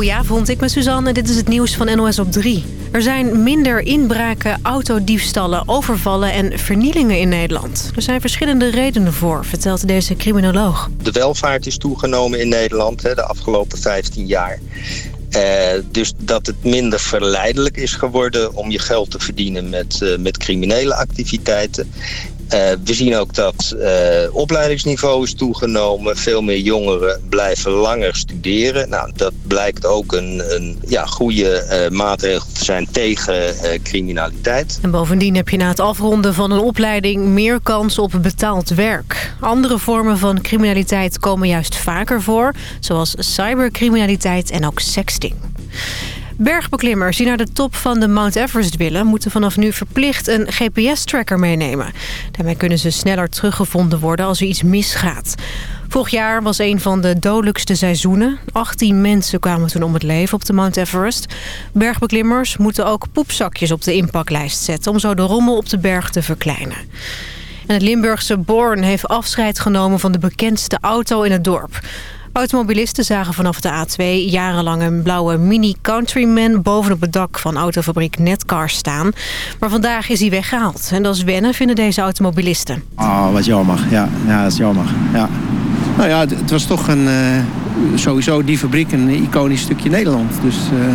Goedenavond, ik ben Suzanne en dit is het nieuws van NOS op 3. Er zijn minder inbraken, autodiefstallen, overvallen en vernielingen in Nederland. Er zijn verschillende redenen voor, vertelt deze criminoloog. De welvaart is toegenomen in Nederland hè, de afgelopen 15 jaar. Uh, dus dat het minder verleidelijk is geworden om je geld te verdienen met, uh, met criminele activiteiten. Uh, we zien ook dat uh, opleidingsniveau is toegenomen. Veel meer jongeren blijven langer studeren. Nou, dat blijkt ook een, een ja, goede uh, maatregel te zijn tegen criminaliteit. En bovendien heb je na het afronden van een opleiding meer kans op betaald werk. Andere vormen van criminaliteit komen juist vaker voor. Zoals cybercriminaliteit en ook sexting. Bergbeklimmers die naar de top van de Mount Everest willen... moeten vanaf nu verplicht een GPS-tracker meenemen. Daarmee kunnen ze sneller teruggevonden worden als er iets misgaat. Vorig jaar was een van de dodelijkste seizoenen. 18 mensen kwamen toen om het leven op de Mount Everest. Bergbeklimmers moeten ook poepzakjes op de inpaklijst zetten... om zo de rommel op de berg te verkleinen. En het Limburgse Born heeft afscheid genomen van de bekendste auto in het dorp. Automobilisten zagen vanaf de A2 jarenlang een blauwe Mini Countryman... bovenop het dak van autofabriek Netcar staan. Maar vandaag is hij weggehaald. En dat is wennen, vinden deze automobilisten. Oh, wat jammer. Ja, ja dat is jammer. Ja. Nou ja, het was toch een, uh, sowieso die fabriek een iconisch stukje Nederland. Dus... Uh...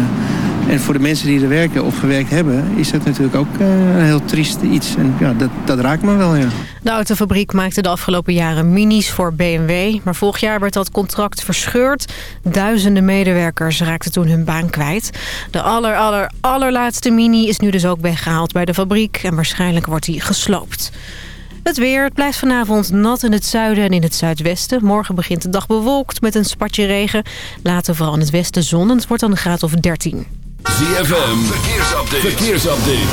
En voor de mensen die er werken of gewerkt hebben... is dat natuurlijk ook uh, een heel triest iets. En ja, dat, dat raakt me wel, ja. De autofabriek maakte de afgelopen jaren minis voor BMW. Maar vorig jaar werd dat contract verscheurd. Duizenden medewerkers raakten toen hun baan kwijt. De aller, aller, allerlaatste mini is nu dus ook weggehaald bij de fabriek. En waarschijnlijk wordt die gesloopt. Het weer. Het blijft vanavond nat in het zuiden en in het zuidwesten. Morgen begint de dag bewolkt met een spatje regen. Later vooral in het westen zon en het wordt dan een graad of 13. ZFM, verkeersupdate. verkeersupdate.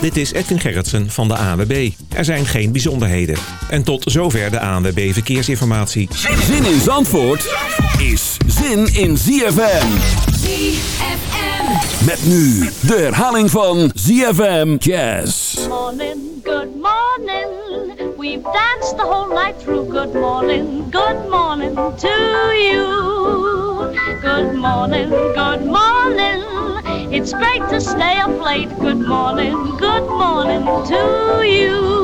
Dit is Edwin Gerritsen van de ANWB. Er zijn geen bijzonderheden. En tot zover de ANWB Verkeersinformatie. Zin in Zandvoort is zin in ZFM. ZFM. Met nu de herhaling van ZFM Jazz. Good morning, good morning. We've danced the whole night through. Good morning, good morning to you. Good morning, good morning. It's great to stay up late. Good morning, good morning to you.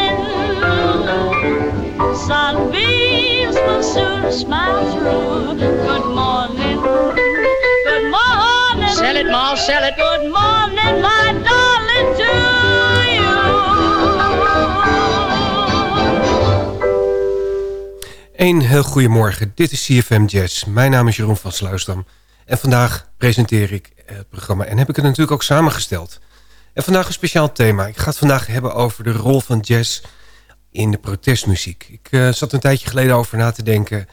Sunbeams will soon smile through. Good morning. Good morning. Sell it, Ma, sell it. Good morning, my darling, to you. Een heel goedemorgen, dit is CFM Jazz. Mijn naam is Jeroen van Sluisdam. En vandaag presenteer ik het programma en heb ik het natuurlijk ook samengesteld. En vandaag een speciaal thema. Ik ga het vandaag hebben over de rol van jazz in de protestmuziek. Ik uh, zat een tijdje geleden over na te denken.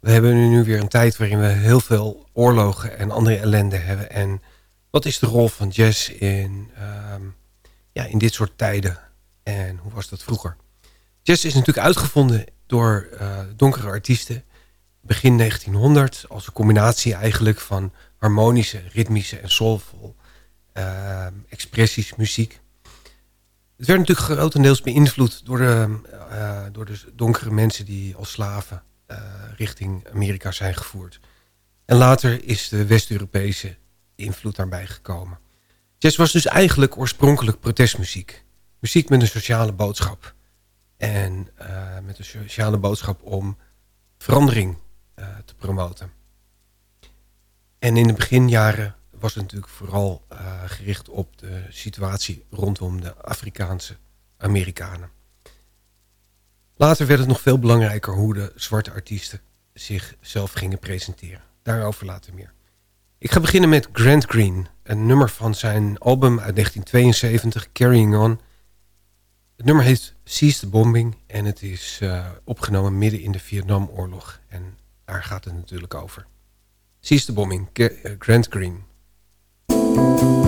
We hebben nu weer een tijd waarin we heel veel oorlogen en andere ellende hebben. En wat is de rol van jazz in, uh, ja, in dit soort tijden? En hoe was dat vroeger? Jazz is natuurlijk uitgevonden door uh, donkere artiesten begin 1900 als een combinatie eigenlijk van harmonische, ritmische en soulful uh, expressies muziek. Het werd natuurlijk grotendeels beïnvloed door de, uh, door de donkere mensen die als slaven uh, richting Amerika zijn gevoerd. En later is de West-Europese invloed daarbij gekomen. Jazz was dus eigenlijk oorspronkelijk protestmuziek. Muziek met een sociale boodschap. En met een sociale boodschap om verandering te promoten. En in de beginjaren was natuurlijk vooral uh, gericht op de situatie rondom de Afrikaanse Amerikanen. Later werd het nog veel belangrijker hoe de zwarte artiesten zichzelf gingen presenteren. Daarover later meer. Ik ga beginnen met Grant Green, een nummer van zijn album uit 1972, Carrying On. Het nummer heet Seize the Bombing en het is uh, opgenomen midden in de Vietnamoorlog. En daar gaat het natuurlijk over. Seize the Bombing, Grant Green. Música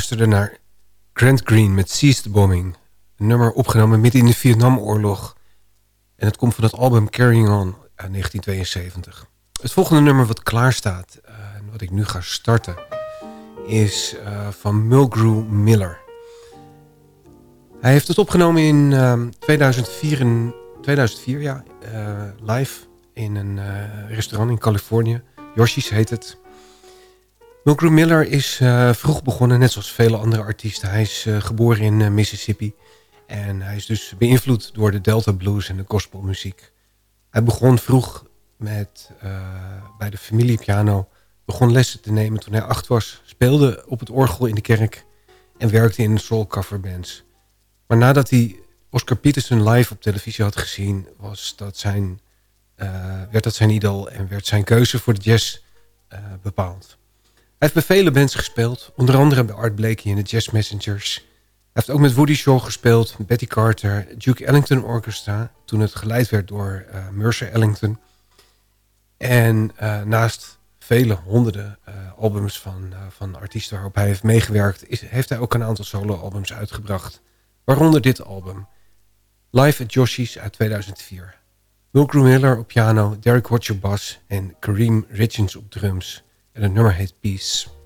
luisterde naar Grant Green met the Bombing. Een nummer opgenomen midden in de Vietnamoorlog. En het komt van het album Carrying On uit 1972. Het volgende nummer wat klaar staat, uh, en wat ik nu ga starten, is uh, van Mulgrew Miller. Hij heeft het opgenomen in uh, 2004, in 2004 ja, uh, live in een restaurant in Californië. Yoshi's heet het. Mulgrew Miller is uh, vroeg begonnen, net zoals vele andere artiesten. Hij is uh, geboren in uh, Mississippi. En hij is dus beïnvloed door de Delta Blues en de gospelmuziek. Hij begon vroeg met, bij de familiepiano. Begon lessen te nemen toen hij acht was. Speelde op het orgel in de kerk. En werkte in soul coverbands. Maar nadat hij Oscar Peterson live op televisie had gezien... Was dat zijn, werd dat zijn idool en werd zijn keuze voor de jazz bepaald. Hij heeft bij vele bands gespeeld. Onder andere bij Art Blakey en de Jazz Messengers. Hij heeft ook met Woody Shaw gespeeld. Betty Carter. Duke Ellington Orchestra. Toen het geleid werd door uh, Mercer Ellington. En uh, naast vele honderden uh, albums van, van artiesten waarop hij heeft meegewerkt... Is, heeft hij ook een aantal solo-albums uitgebracht. Waaronder dit album. Live at Joshi's uit 2004. Mulgrew Miller op piano, Derek Watcher bas en Kareem Richens op drums... En het nummer heet Peace.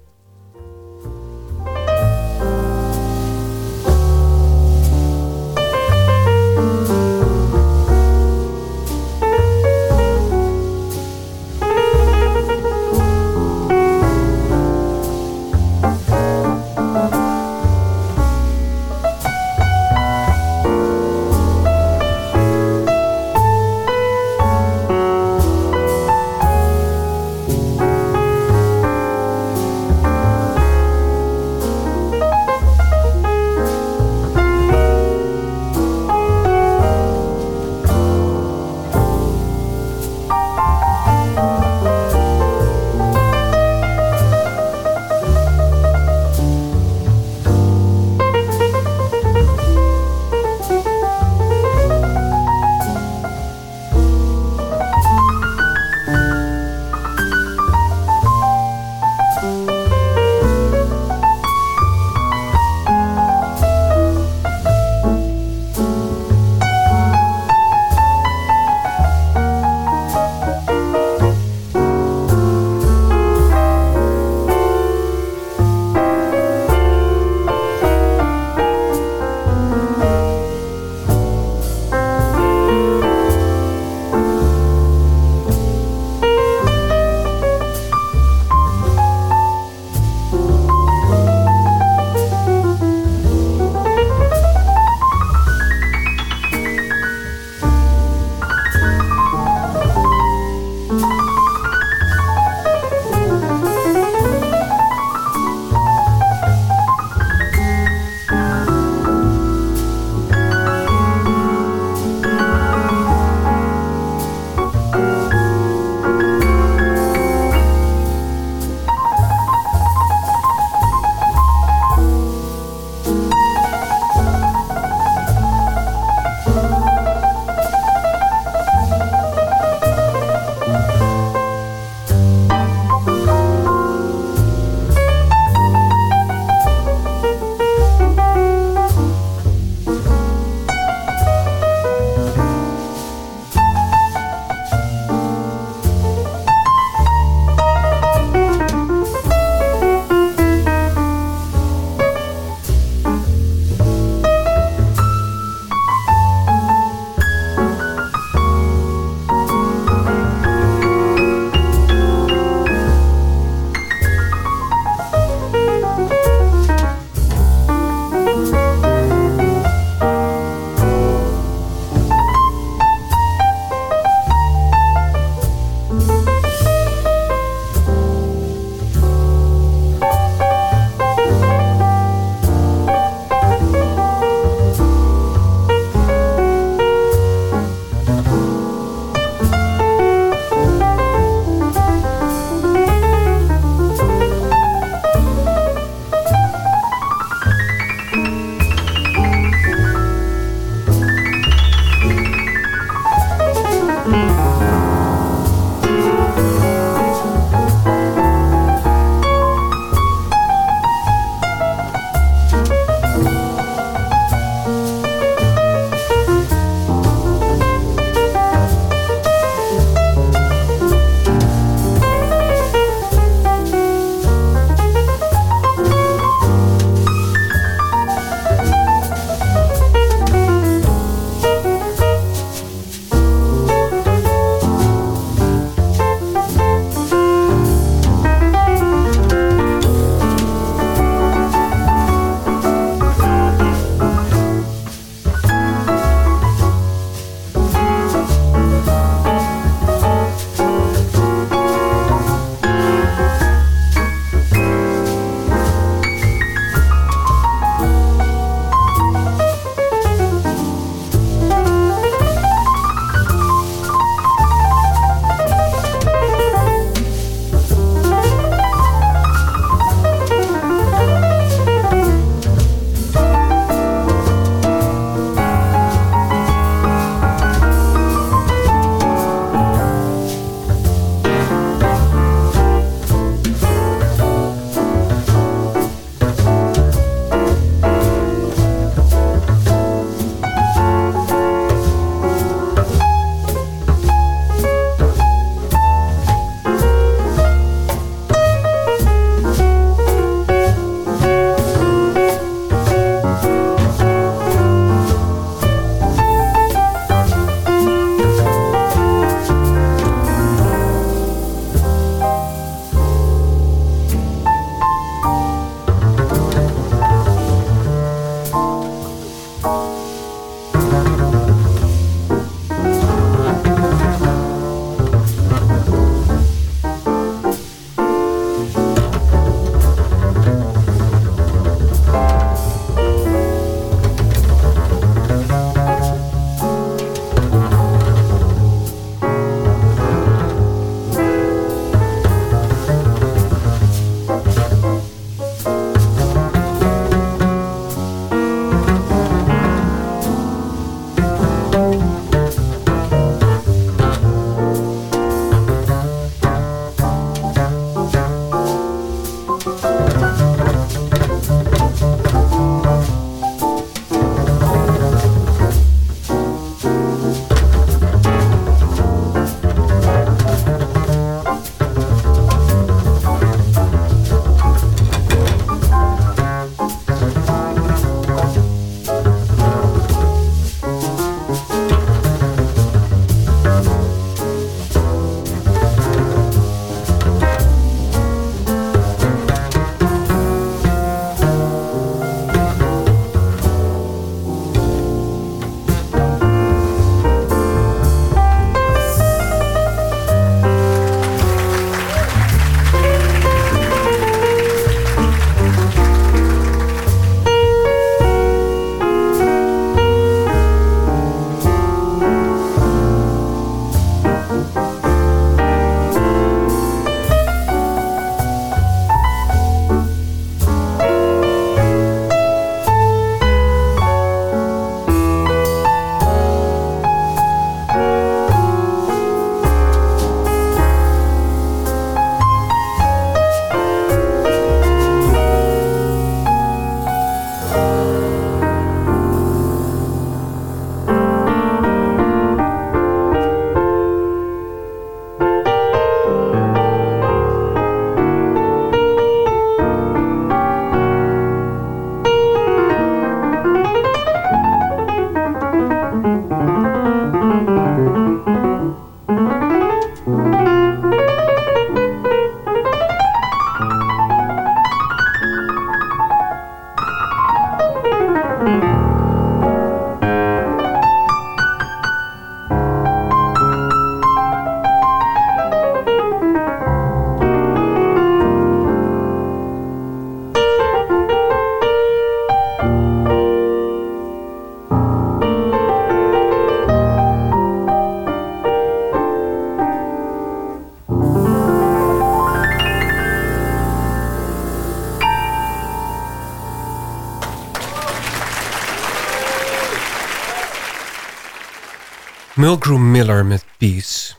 Mulgrew Miller met Peace.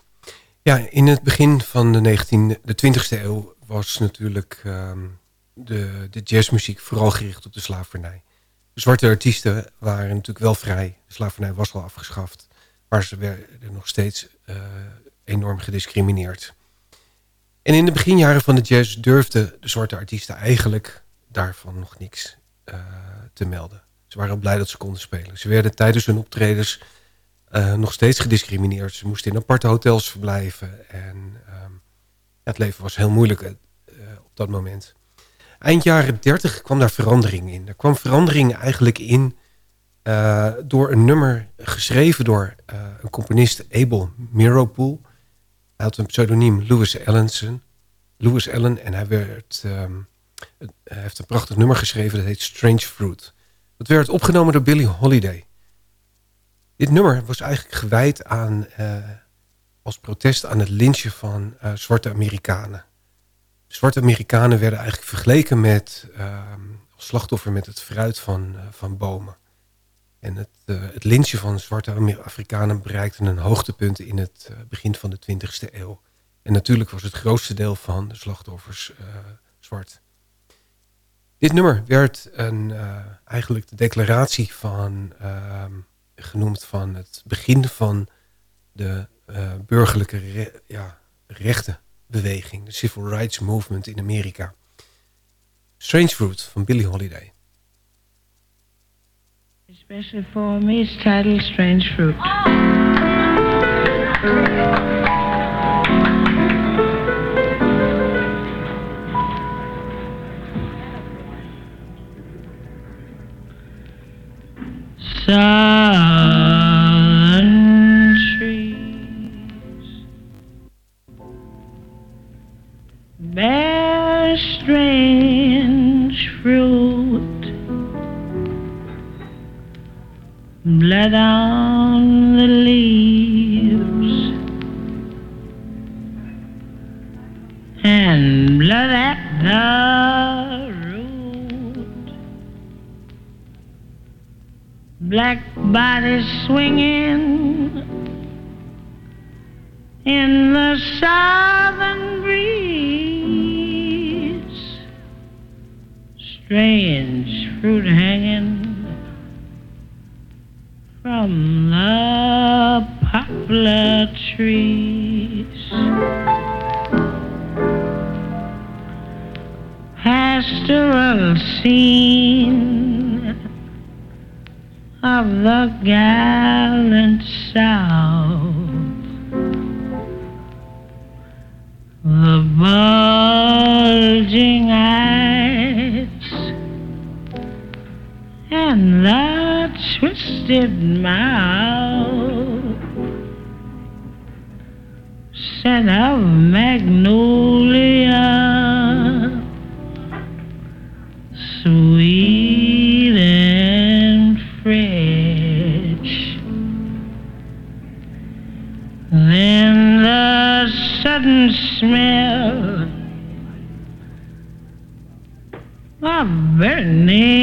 Ja, in het begin van de, 19, de 20e eeuw was natuurlijk um, de, de jazzmuziek vooral gericht op de slavernij. De zwarte artiesten waren natuurlijk wel vrij. De slavernij was al afgeschaft. Maar ze werden nog steeds uh, enorm gediscrimineerd. En in de beginjaren van de jazz durfden de zwarte artiesten eigenlijk daarvan nog niks uh, te melden. Ze waren blij dat ze konden spelen. Ze werden tijdens hun optredens nog steeds gediscrimineerd. Ze moesten in aparte hotels verblijven. En ja, het leven was heel moeilijk uh, op dat moment. Eind jaren 30 kwam daar verandering in. Er kwam verandering eigenlijk in uh, door een nummer geschreven door een componist Abel Miropool. Hij had een pseudoniem Louis Ellenson. Louis Allen en hij, werd, um, hij heeft een prachtig nummer geschreven dat heet Strange Fruit. Dat werd opgenomen door Billie Holiday. Dit nummer was eigenlijk gewijd aan, uh, als protest aan het lynchen van uh, zwarte Amerikanen. Zwarte Amerikanen werden eigenlijk vergeleken met als slachtoffer met het fruit van, van bomen. En het, het lynchen van zwarte Afrikanen bereikte een hoogtepunt in het begin van de 20e eeuw. En natuurlijk was het grootste deel van de slachtoffers zwart. Dit nummer werd een, eigenlijk de declaratie van ehm, genoemd van het begin van de uh, burgerlijke re ja, rechtenbeweging, de Civil Rights Movement in Amerika. Strange Fruit van Billie Holiday. Especially for me, it's titled Strange Fruit. Southern bodies swinging in the southern breeze. Strange fruit hanging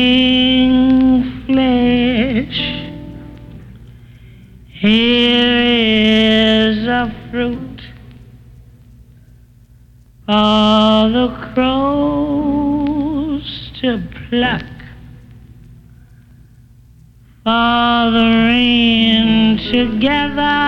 burning flesh. Here is a fruit for the crows to pluck for the rain together,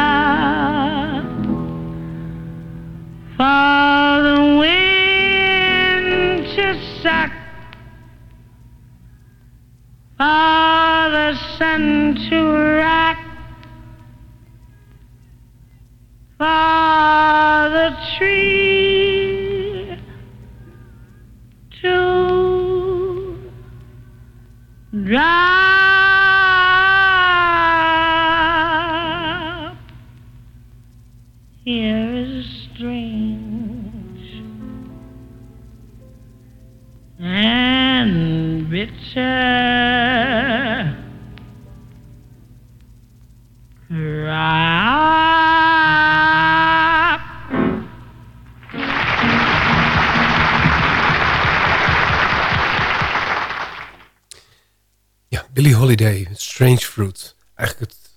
Strange Fruit. Eigenlijk het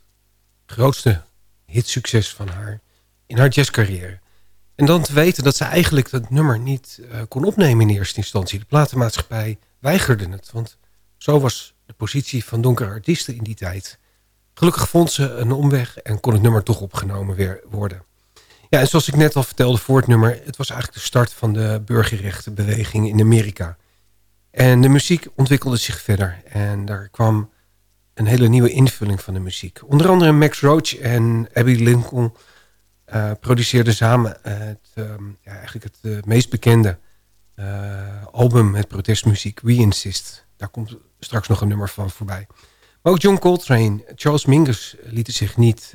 grootste hitsucces van haar in haar jazzcarrière. En dan te weten dat ze eigenlijk dat nummer niet uh, kon opnemen in eerste instantie. De platenmaatschappij weigerde het, want zo was de positie van donkere artiesten in die tijd. Gelukkig vond ze een omweg en kon het nummer toch opgenomen weer worden. Ja, en zoals ik net al vertelde voor het nummer... het was eigenlijk de start van de burgerrechtenbeweging in Amerika. En de muziek ontwikkelde zich verder. En daar kwam een hele nieuwe invulling van de muziek. Onder andere Max Roach en Abby Lincoln... Uh, produceerden samen het, um, ja, eigenlijk het uh, meest bekende uh, album met protestmuziek, We Insist. Daar komt straks nog een nummer van voorbij. Maar ook John Coltrane, Charles Mingus lieten zich niet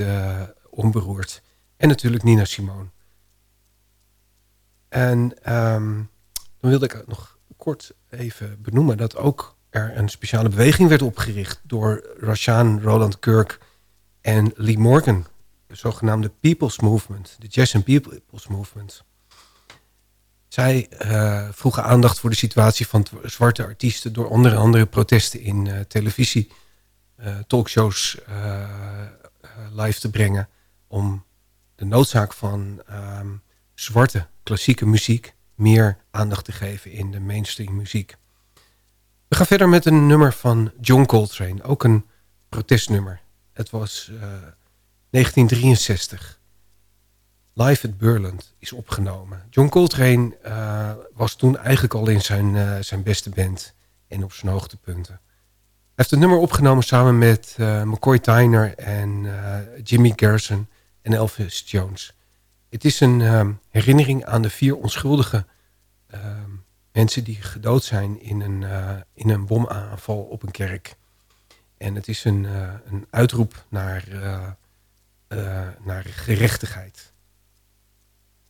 onberoerd... En natuurlijk Nina Simone. En um, dan wilde ik nog kort even benoemen... dat ook er een speciale beweging werd opgericht... door Rashaan Roland Kirk en Lee Morgan. De zogenaamde People's Movement. De Jazz and People's Movement. Zij uh, vroegen aandacht voor de situatie van zwarte artiesten... door onder andere protesten in uh, televisie... Uh, talkshows live te brengen... om de noodzaak van um, zwarte klassieke muziek meer aandacht te geven in de mainstream muziek. We gaan verder met een nummer van John Coltrane, ook een protestnummer. Het was uh, 1963. Live at Burland is opgenomen. John Coltrane uh, was toen eigenlijk al in zijn, uh, zijn beste band en op zijn hoogtepunten. Hij heeft het nummer opgenomen samen met McCoy Tyner en Jimmy Garrison en Elvis Jones. Het is een um, herinnering aan de vier onschuldige uh, mensen die gedood zijn in een, uh, in een bomaanval op een kerk. En het is een, uh, een uitroep naar, naar gerechtigheid.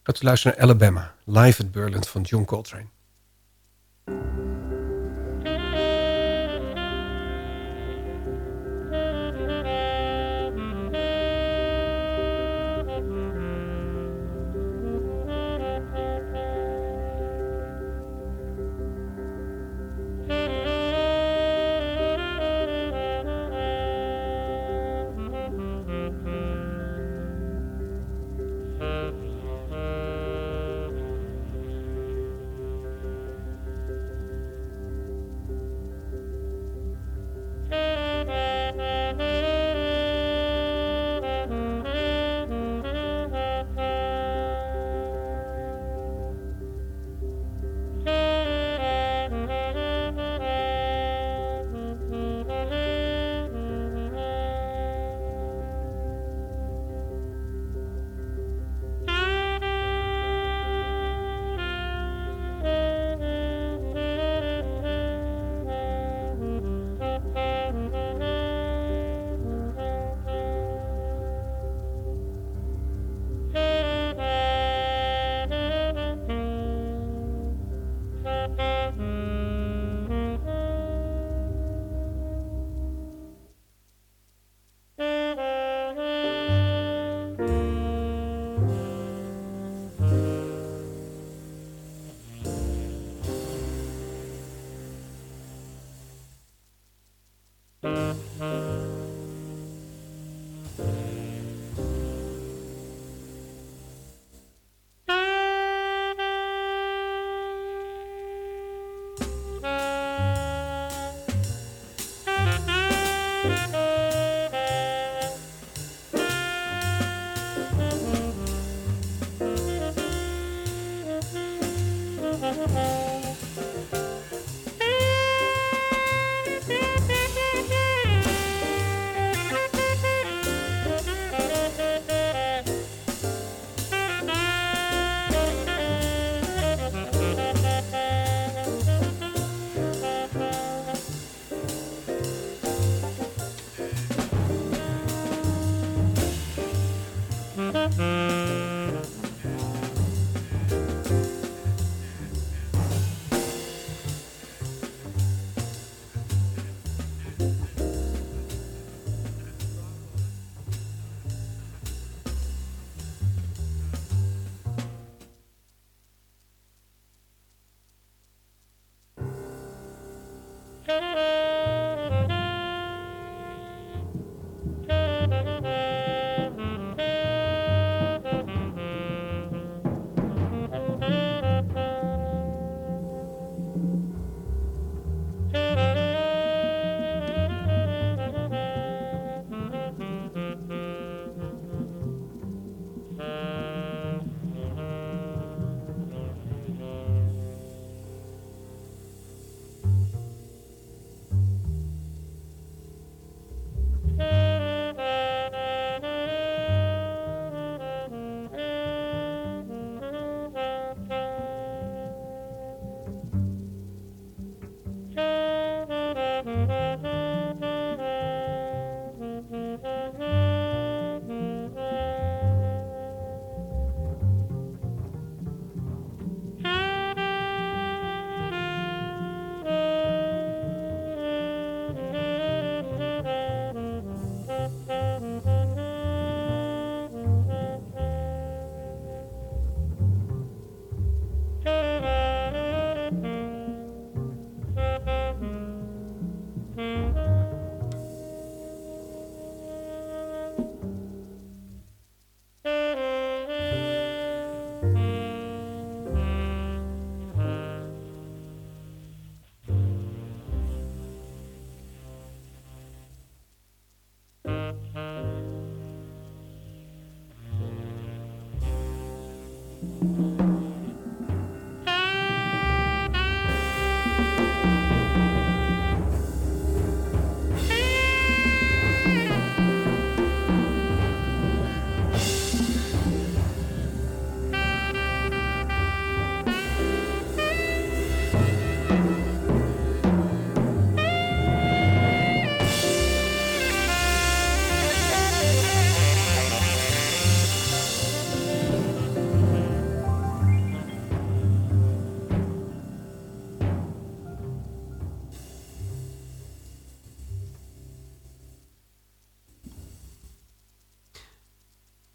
Gaat u luisteren naar Alabama, live at Burland van John Coltrane.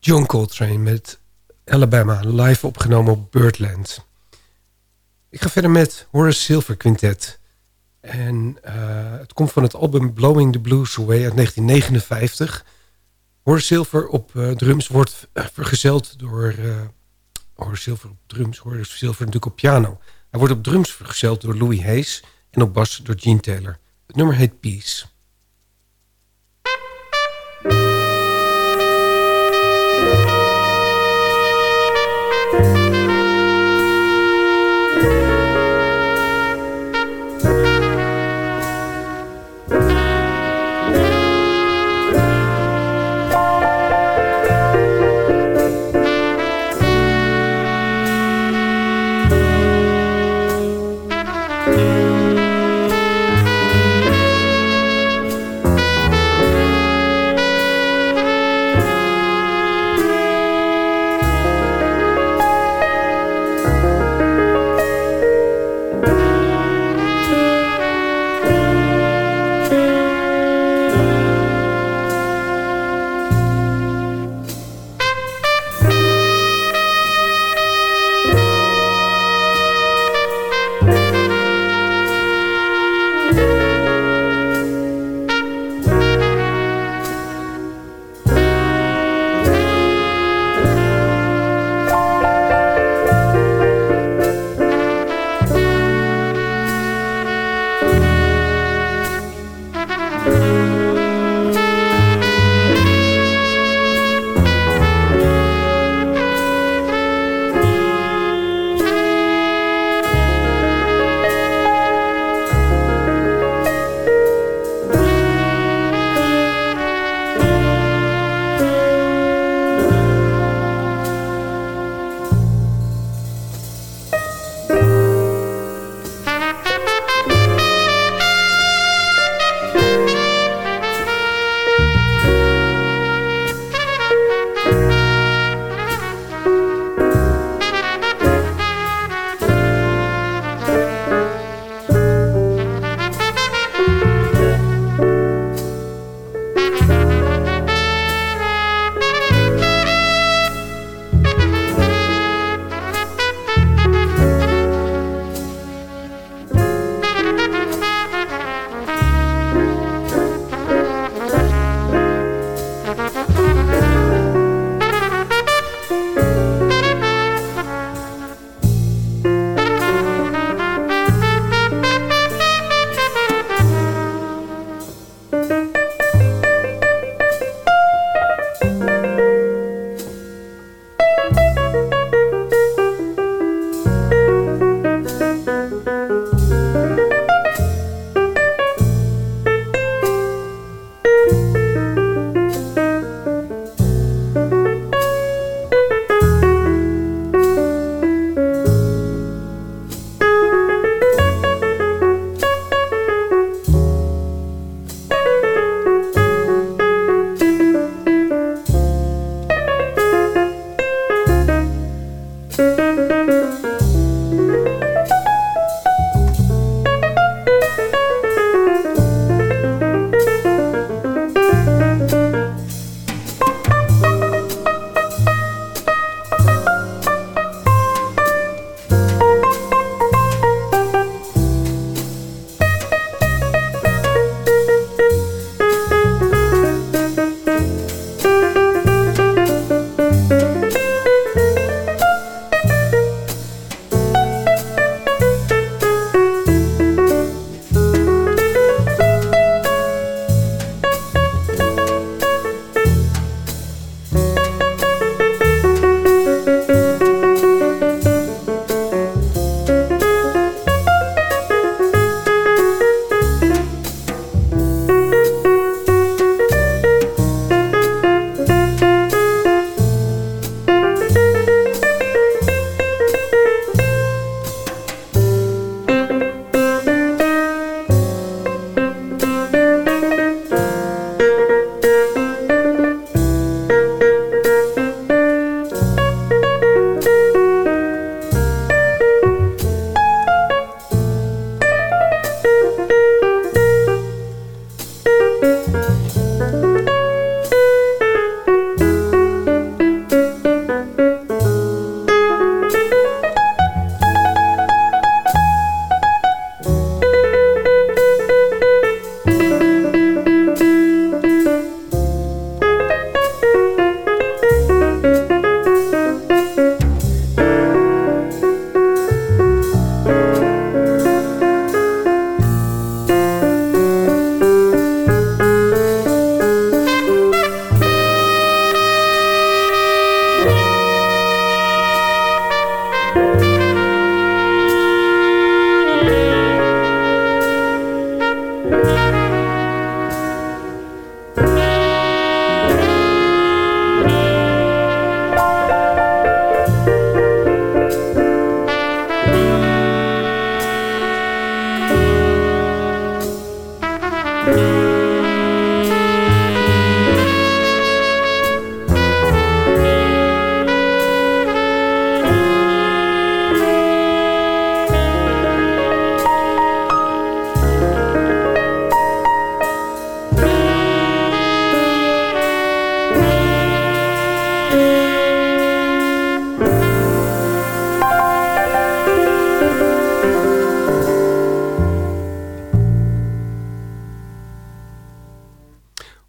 John Coltrane met Alabama, live opgenomen op Birdland. Ik ga verder met Horace Silver Quintet. En uh, het komt van het album Blowing the Blues Away uit 1959. Horace Silver op uh, drums wordt vergezeld door... Horace Silver op drums, Horace Silver natuurlijk op piano. Hij wordt op drums vergezeld door Louis Hayes en op bas door Gene Taylor. Het nummer heet Peace.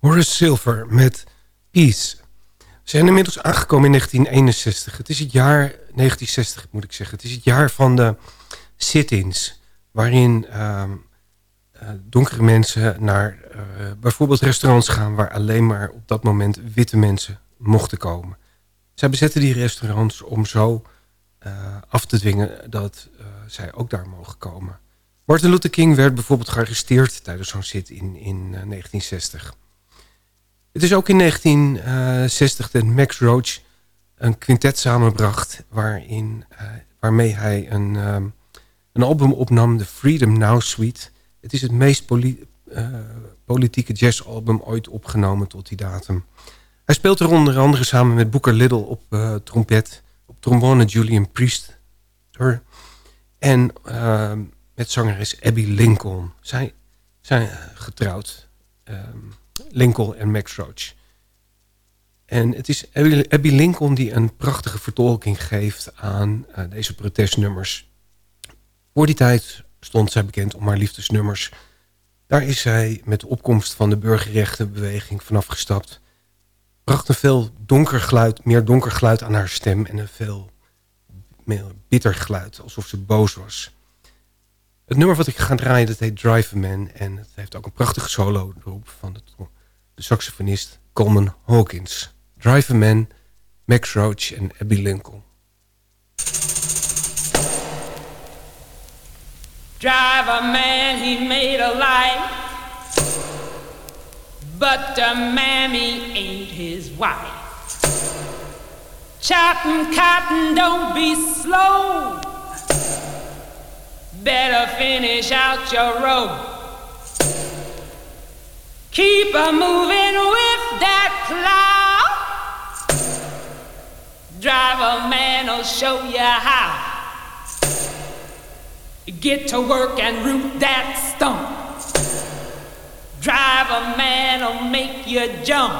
Horace Silver met Peace. We zijn inmiddels aangekomen in 1961. Het is het jaar 1960 moet ik zeggen. Het is het jaar van de sit-ins. Waarin uh, donkere mensen naar uh, bijvoorbeeld restaurants gaan... waar alleen maar op dat moment witte mensen mochten komen. Zij bezetten die restaurants om zo uh, af te dwingen... dat zij ook daar mogen komen. Martin Luther King werd bijvoorbeeld gearresteerd tijdens zo'n sit in, in 1960. Het is ook in 1960 dat Max Roach een quintet samenbracht... Waarin, uh, waarmee hij een, um, een album opnam, de Freedom Now Suite. Het is het meest uh, politieke jazzalbum ooit opgenomen tot die datum. Hij speelt er onder andere samen met Booker Little op uh, trompet... op trombone Julian Priest... en met zangeres Abby Lincoln. Zij zijn getrouwd... Um, Lincoln en Max Roach. En het is Abby Lincoln die een prachtige vertolking geeft aan uh, deze protestnummers. Voor die tijd stond zij bekend om haar liefdesnummers. Daar is zij met de opkomst van de burgerrechtenbeweging vanaf gestapt. Bracht een veel donker geluid, meer donker geluid aan haar stem... en een veel meer bitter geluid, alsof ze boos was. Het nummer wat ik ga draaien, dat heet Drive Man. En het heeft ook een prachtige solo erop van de, de saxofonist Coleman Hawkins. Drive a Man, Max Roach en Abby Lincoln. Drive a man, he made a life. But the mammy ain't his wife. Chopping cotton, don't be slow. Better finish out your rope. Keep a moving with that plow. Drive a man'll show you how. Get to work and root that stump. Drive a man'll make you jump.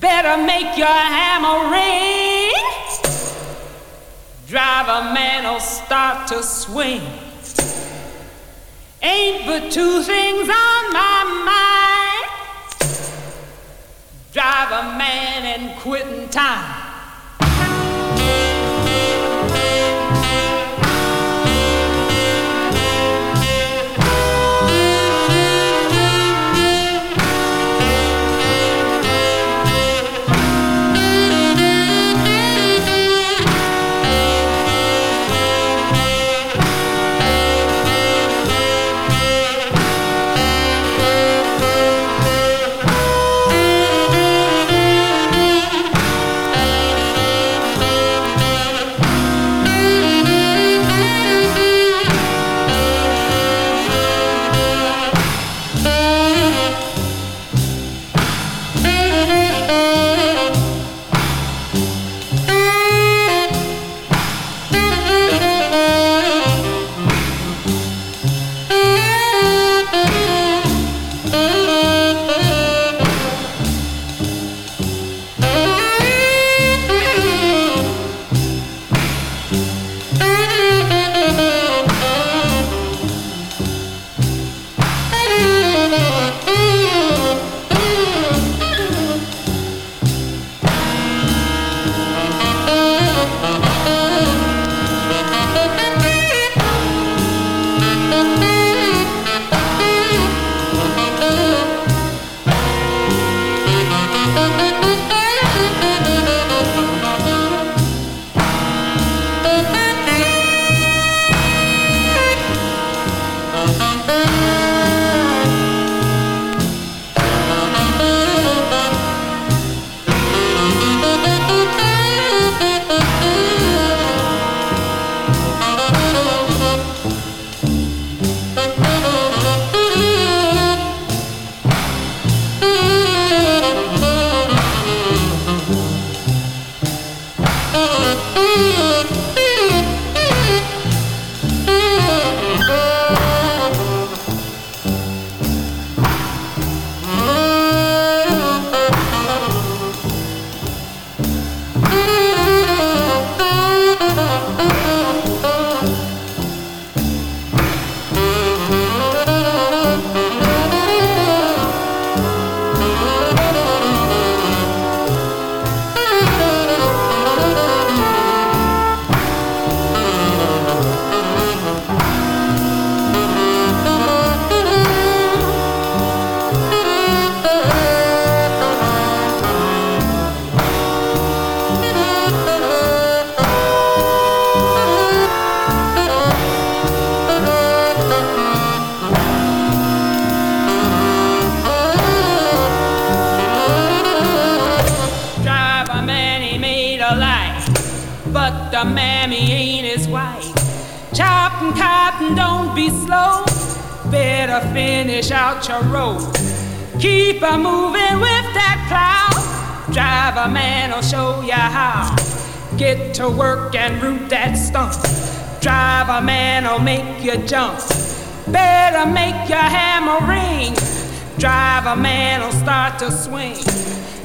Better make your hammer ring. Drive a man'll start to swing. Ain't but two things on my mind. Drive a man and quitting time. But the mammy ain't his wife. Chopping cotton, don't be slow. Better finish out your road. Keep a moving with that plow. Driver man will show you how. Get to work and root that stump. Driver man will make you jump. Better make your hammer ring. Driver man will start to swing.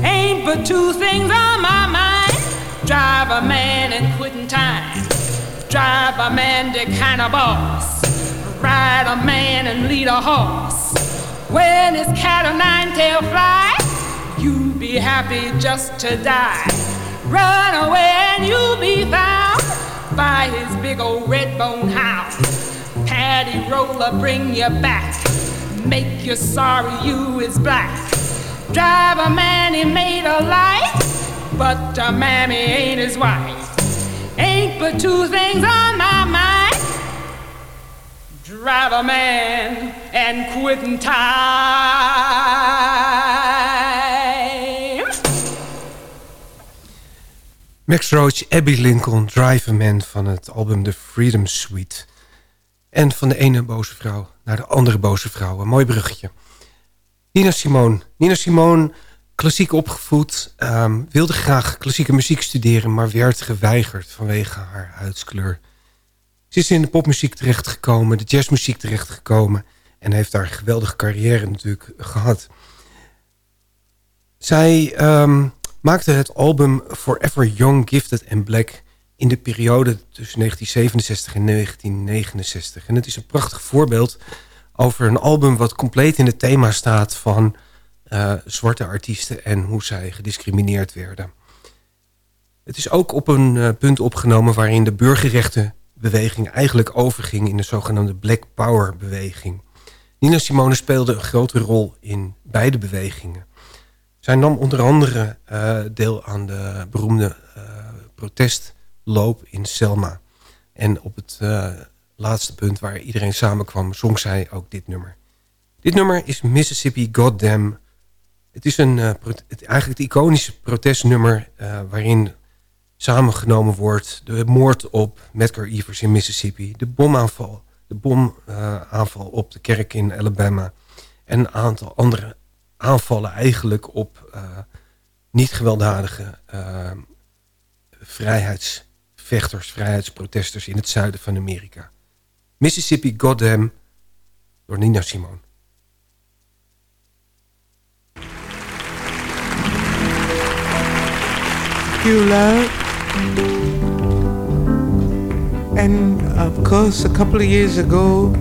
Ain't but two things on my mind. Driver man and quitting time. Drive a man, the kind of boss. Ride a man and lead a horse. When his cat o' nine tail fly, you be happy just to die. Run away and you'll be found by his big old red bone hound. Paddy roller bring you back, make you sorry you is black. Drive a man he made a life, but a mammy ain't his wife. Ain't but two things on my mind. Drive a man and quitting time. Max Roach, Abby Lincoln, Drive Man van het album The Freedom Suite. En van de ene boze vrouw naar de andere boze vrouw. Een mooi bruggetje. Nina Simone. Nina Simone, klassiek opgevoed, ehm, wilde graag klassieke muziek studeren... maar werd geweigerd vanwege haar huidskleur. Ze is in de popmuziek terechtgekomen, de jazzmuziek terechtgekomen... en heeft daar een geweldige carrière natuurlijk gehad. Zij ehm, maakte het album Forever Young, Gifted and Black... in de periode tussen 1967 en 1969. En het is een prachtig voorbeeld over een album... wat compleet in het thema staat van eh, zwarte artiesten... en hoe zij gediscrimineerd werden. Het is ook op een eh, punt opgenomen waarin de burgerrechtenbeweging... eigenlijk overging in de zogenaamde Black Power beweging. Nina Simone speelde een grote rol in beide bewegingen. Zij nam onder andere eh, deel aan de beroemde protestloop in Selma. En op het laatste punt waar iedereen samenkwam... zong zij ook dit nummer. Dit nummer is Mississippi Goddamn. Het is een, het, eigenlijk het iconische protestnummer... waarin samengenomen wordt de moord op Medgar Evers in Mississippi... de bomaanval, de bomaanval op de kerk in Alabama... en een aantal andere aanvallen eigenlijk op uh, niet gewelddadige uh, vrijheidsvechters, vrijheidsprotesters in het zuiden van Amerika. Mississippi Goddamn door Nina Simone. You love. And of course, a couple of years ago,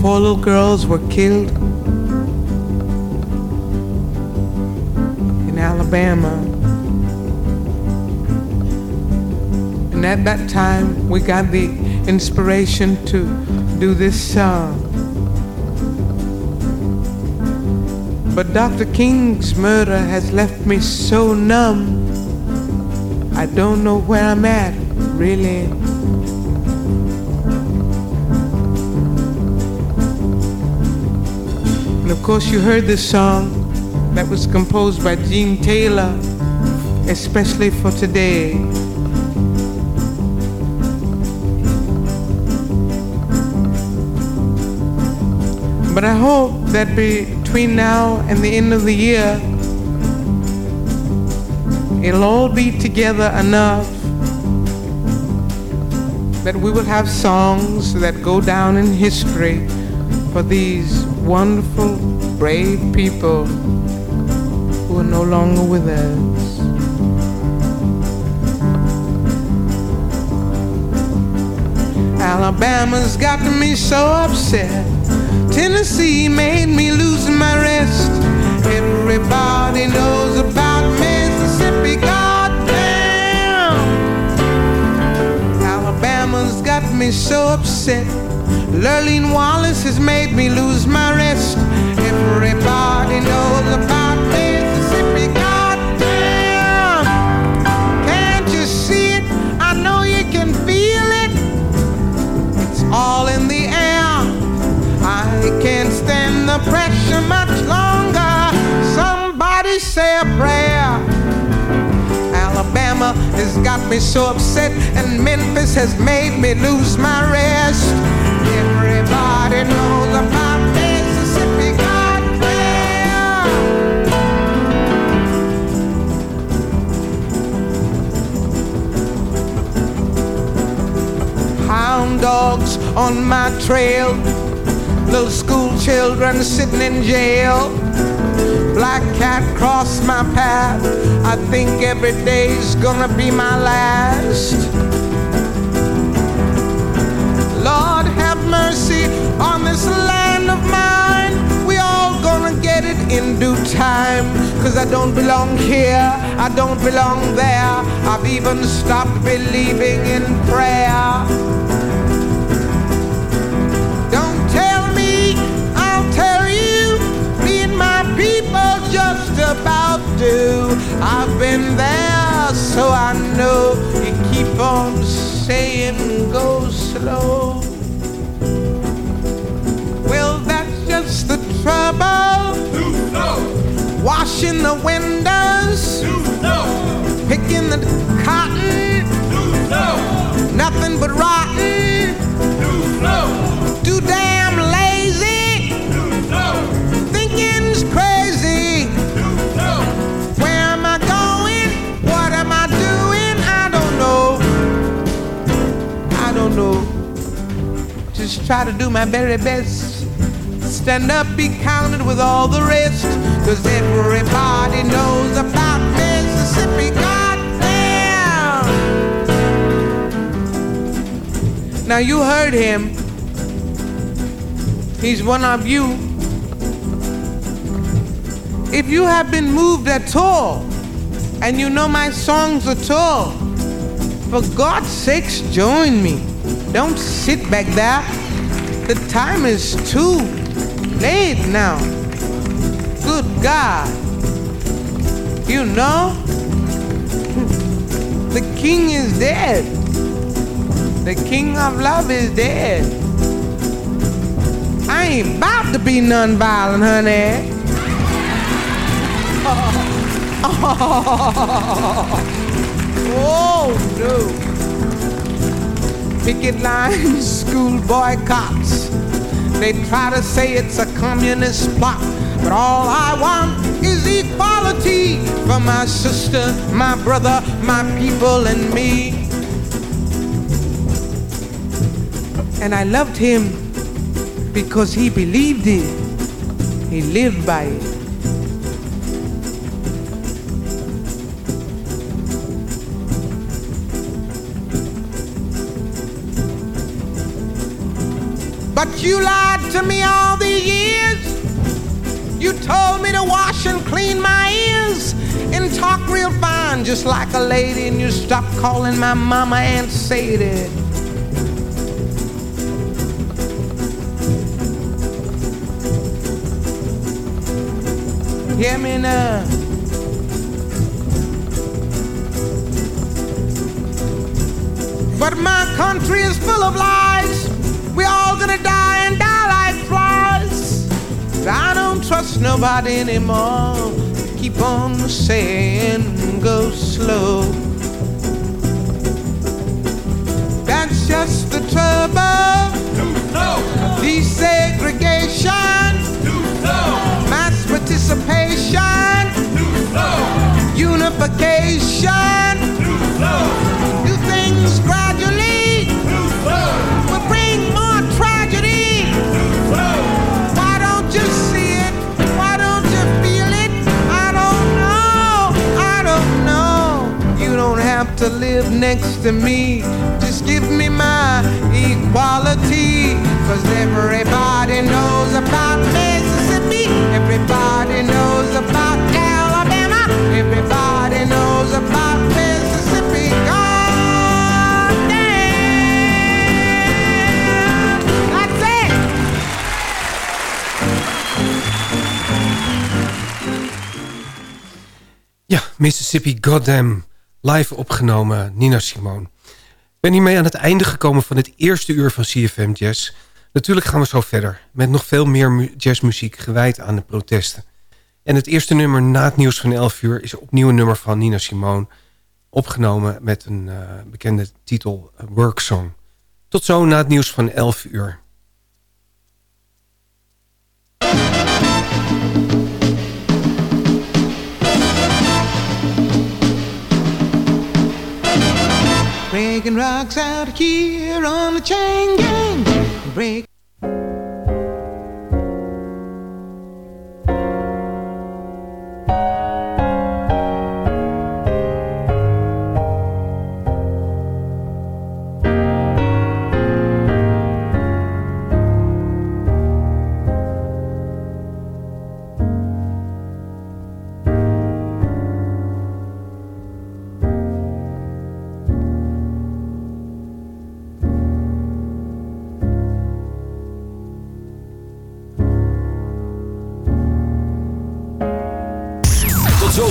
four little girls were killed in Alabama. And at that time, we got the inspiration to do this song. But Dr. King's murder has left me so numb. I don't know where I'm at, really. And of course, you heard this song that was composed by Gene Taylor, especially for today. But I hope that between now and the end of the year, it'll all be together enough that we will have songs that go down in history for these wonderful, brave people who are no longer with us. Alabama's got me so upset. Tennessee made me lose my rest. Everybody knows about Mississippi, goddamn. Alabama's got me so upset. Lurleen Wallace has made me lose my rest. Everybody knows about Mississippi, He can't stand the pressure much longer. Somebody say a prayer. Alabama has got me so upset, and Memphis has made me lose my rest. Everybody knows about Mississippi God. Hound dogs on my trail little school children sitting in jail. Black cat crossed my path. I think every day's gonna be my last. Lord, have mercy on this land of mine. We all gonna get it in due time. Cause I don't belong here, I don't belong there. I've even stopped believing in prayer. About do. I've been there, so I know. You keep on saying go slow. Well, that's just the trouble. Washing the windows. Picking the cotton. Nothing but rotten. Too damn Just try to do my very best. Stand up, be counted with all the rest. Cause everybody knows about Mississippi. Goddamn! Now you heard him. He's one of you. If you have been moved at all, and you know my songs at all, for God's sakes, join me. Don't sit back there. The time is too late now. Good God. You know, the king is dead. The king of love is dead. I ain't about to be nonviolent, honey. Oh, no. Picket lines, school boycotts. They try to say it's a communist plot, but all I want is equality for my sister, my brother, my people, and me. And I loved him because he believed it. He lived by it. You lied to me all these years. You told me to wash and clean my ears and talk real fine, just like a lady, and you stopped calling my mama Aunt Sadie. Hear me now. But my country is full of lies. We all gonna die trust nobody anymore. Keep on saying go slow. That's just the trouble. Desegregation. Mass participation. Unification. Do things gradually. To live next to me. Just give me my equality. Cause everybody knows about Mississippi. Everybody knows about Alabama. Everybody knows about Mississippi. God damn. That's it. Ja, Mississippi Goddamn. Live opgenomen, Nina Simone. Ik ben hiermee aan het einde gekomen van het eerste uur van CFM Jazz. Natuurlijk gaan we zo verder. Met nog veel meer mu- jazzmuziek gewijd aan de protesten. En het eerste nummer na het nieuws van 11 uur... is opnieuw een nummer van Nina Simone. Opgenomen met een uh, bekende titel Work Song. Tot zo na het nieuws van 11 uur. Breaking rocks out here on the chain gang. Break.